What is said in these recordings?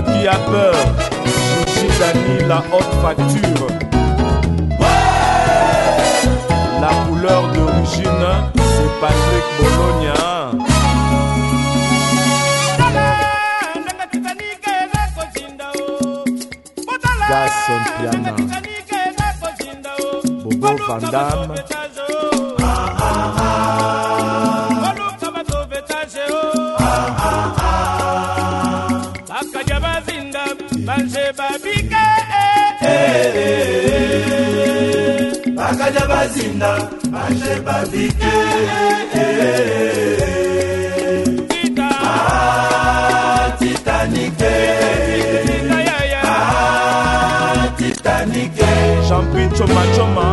qui a peur. Gigi Dani, la haute facture. La couleur d'origine, c'est Patrick Bologna. Gasson Piana, Bobo Van Damme. ebabika eh, eh. bakadya bazinda baje babike eh. ah, titanike titanike ah, ah, choma. chomachoma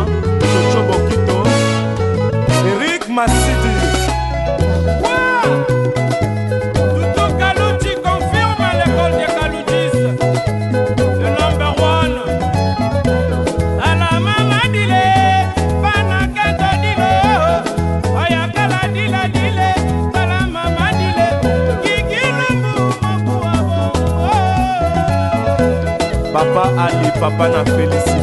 Papa Ali, Papa na félicité.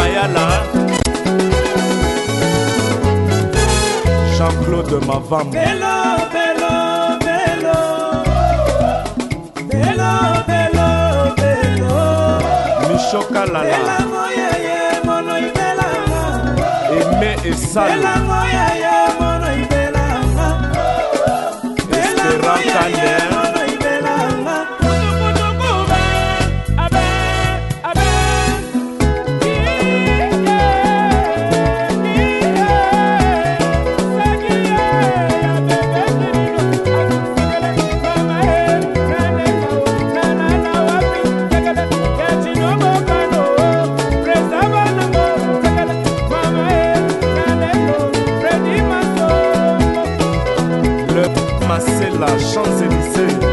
Mayala, Jean-Claude Mavam, Belo, belo, belo. Belo, belo, belo. Micho Kalala, Belango yeye mono ibelanga. Aimé et Salo, Belango yeye mono ibelanga. Espérant Kander, le Marcella, Champs-Élysées,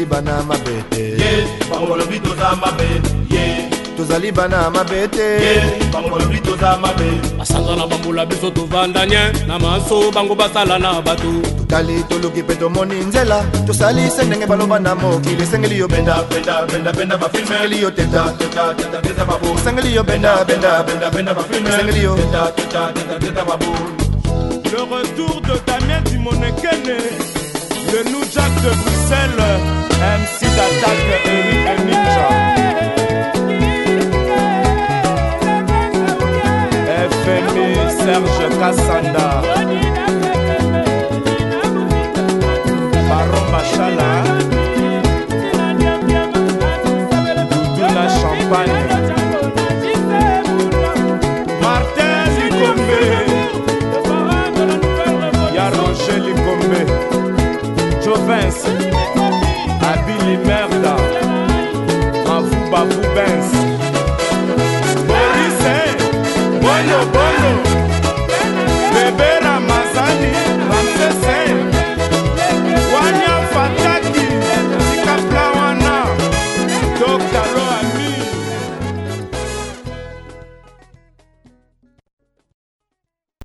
tozali bana mabe te ye bango balobi toza mabe. Ye. Tozali bana mabe te ye bango balobi toza mabe. Basanza na bambula biso tovanda nye. Na maso bango basala na bato totali toluki mpe tomoni nzela. Tosali se ndenge baloba na mokili. Esengeli yo benda. Benda benda benda bafilme. Esengeli yo teta. Teta teta teta babu. Esengeli yo benda benda benda benda bafilme. Esengeli yo. Le retour de Damien Dimonekene, le New Jack de Bruxelles, MC d'attaque Eric Ninja. FMI Serge Kassanda, province abili merda mavuba vubens